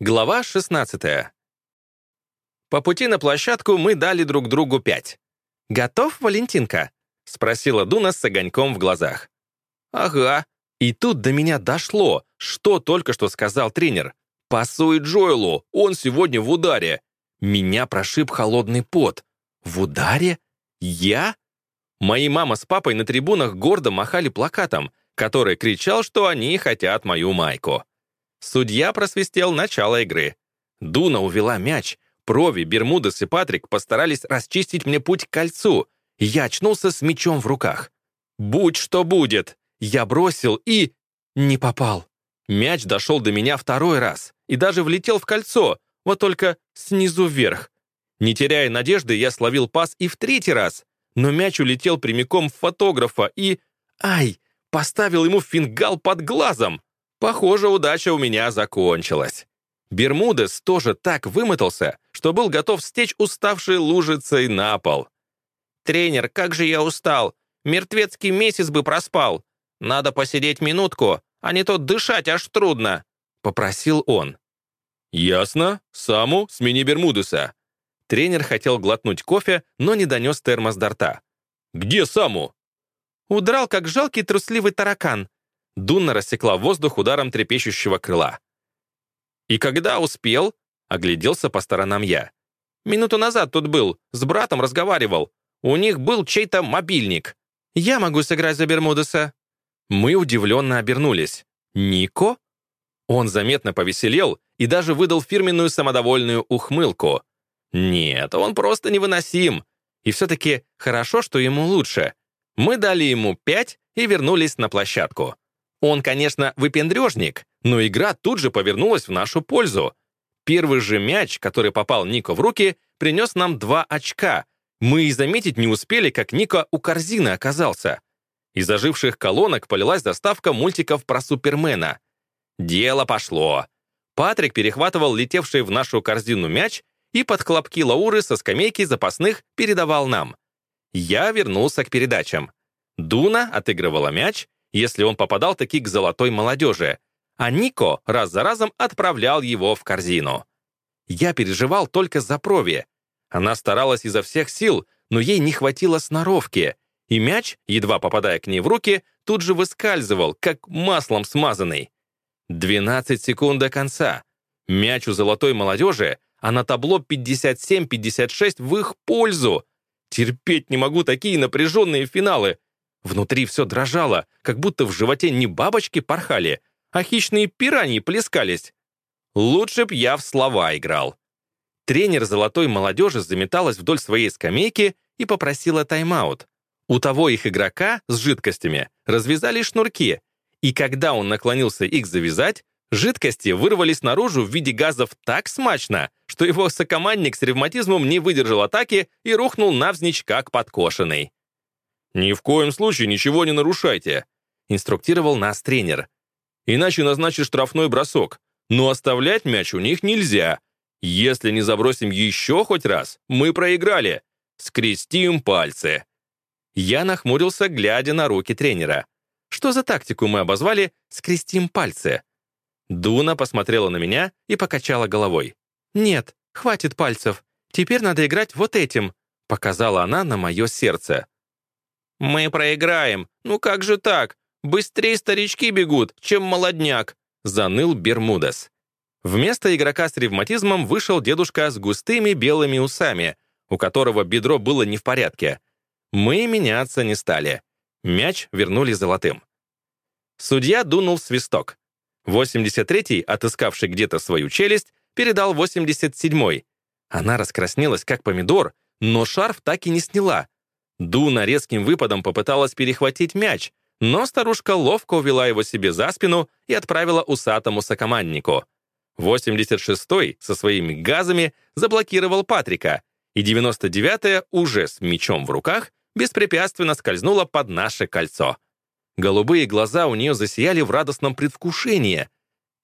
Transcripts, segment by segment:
Глава 16. По пути на площадку мы дали друг другу пять. «Готов, Валентинка?» — спросила Дуна с огоньком в глазах. «Ага». И тут до меня дошло, что только что сказал тренер. «Пасуй Джоэлу, он сегодня в ударе». Меня прошиб холодный пот. «В ударе? Я?» Мои мама с папой на трибунах гордо махали плакатом, который кричал, что они хотят мою майку. Судья просвистел начало игры. Дуна увела мяч. Прови, Бермудес и Патрик постарались расчистить мне путь к кольцу. Я очнулся с мячом в руках. «Будь что будет!» Я бросил и... не попал. Мяч дошел до меня второй раз и даже влетел в кольцо, вот только снизу вверх. Не теряя надежды, я словил пас и в третий раз, но мяч улетел прямиком в фотографа и... Ай! Поставил ему фингал под глазом. Похоже, удача у меня закончилась. Бермудес тоже так вымотался, что был готов стечь уставшей лужицей на пол. «Тренер, как же я устал! Мертвецкий месяц бы проспал! Надо посидеть минутку, а не то дышать аж трудно!» — попросил он. «Ясно. Саму смени Бермудеса». Тренер хотел глотнуть кофе, но не донес термос до рта. «Где Саму?» «Удрал, как жалкий трусливый таракан. Дунна рассекла воздух ударом трепещущего крыла. «И когда успел?» — огляделся по сторонам я. «Минуту назад тут был, с братом разговаривал. У них был чей-то мобильник. Я могу сыграть за Бермудеса». Мы удивленно обернулись. «Нико?» Он заметно повеселел и даже выдал фирменную самодовольную ухмылку. «Нет, он просто невыносим. И все-таки хорошо, что ему лучше. Мы дали ему пять и вернулись на площадку. Он, конечно, выпендрежник, но игра тут же повернулась в нашу пользу. Первый же мяч, который попал Нико в руки, принес нам два очка. Мы и заметить не успели, как Нико у корзины оказался. Из оживших колонок полилась доставка мультиков про Супермена. Дело пошло. Патрик перехватывал летевший в нашу корзину мяч и под хлопки Лауры со скамейки запасных передавал нам. Я вернулся к передачам. Дуна отыгрывала мяч, если он попадал таки к золотой молодежи, а Нико раз за разом отправлял его в корзину. Я переживал только за Прови. Она старалась изо всех сил, но ей не хватило сноровки, и мяч, едва попадая к ней в руки, тут же выскальзывал, как маслом смазанный. 12 секунд до конца. Мяч у золотой молодежи, а на табло 57-56 в их пользу. Терпеть не могу такие напряженные финалы. Внутри все дрожало, как будто в животе не бабочки порхали, а хищные пираньи плескались. Лучше б я в слова играл. Тренер золотой молодежи заметалась вдоль своей скамейки и попросила тайм-аут. У того их игрока с жидкостями развязали шнурки, и когда он наклонился их завязать, жидкости вырвались наружу в виде газов так смачно, что его сокомандник с ревматизмом не выдержал атаки и рухнул навзничь как подкошенный. «Ни в коем случае ничего не нарушайте», — инструктировал нас тренер. «Иначе назначит штрафной бросок. Но оставлять мяч у них нельзя. Если не забросим еще хоть раз, мы проиграли. Скрестим пальцы». Я нахмурился, глядя на руки тренера. Что за тактику мы обозвали «скрестим пальцы»? Дуна посмотрела на меня и покачала головой. «Нет, хватит пальцев. Теперь надо играть вот этим», — показала она на мое сердце. «Мы проиграем. Ну как же так? Быстрее старички бегут, чем молодняк», — заныл Бермудес. Вместо игрока с ревматизмом вышел дедушка с густыми белыми усами, у которого бедро было не в порядке. Мы меняться не стали. Мяч вернули золотым. Судья дунул свисток. 83-й, отыскавший где-то свою челюсть, передал 87-й. Она раскраснелась, как помидор, но шарф так и не сняла, Дуна резким выпадом попыталась перехватить мяч, но старушка ловко увела его себе за спину и отправила усатому сокоманднику. 86-й со своими газами заблокировал Патрика, и 99-я уже с мячом в руках беспрепятственно скользнула под наше кольцо. Голубые глаза у нее засияли в радостном предвкушении.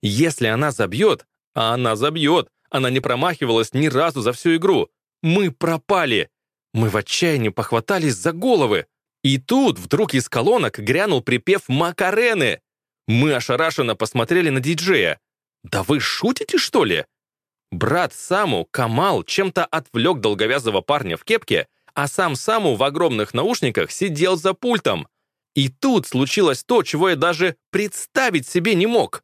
Если она забьет, а она забьет, она не промахивалась ни разу за всю игру. Мы пропали. Мы в отчаянии похватались за головы. И тут вдруг из колонок грянул припев «Макарены». Мы ошарашенно посмотрели на диджея. Да вы шутите, что ли? Брат Саму, Камал, чем-то отвлек долговязого парня в кепке, а сам Саму в огромных наушниках сидел за пультом. И тут случилось то, чего я даже представить себе не мог.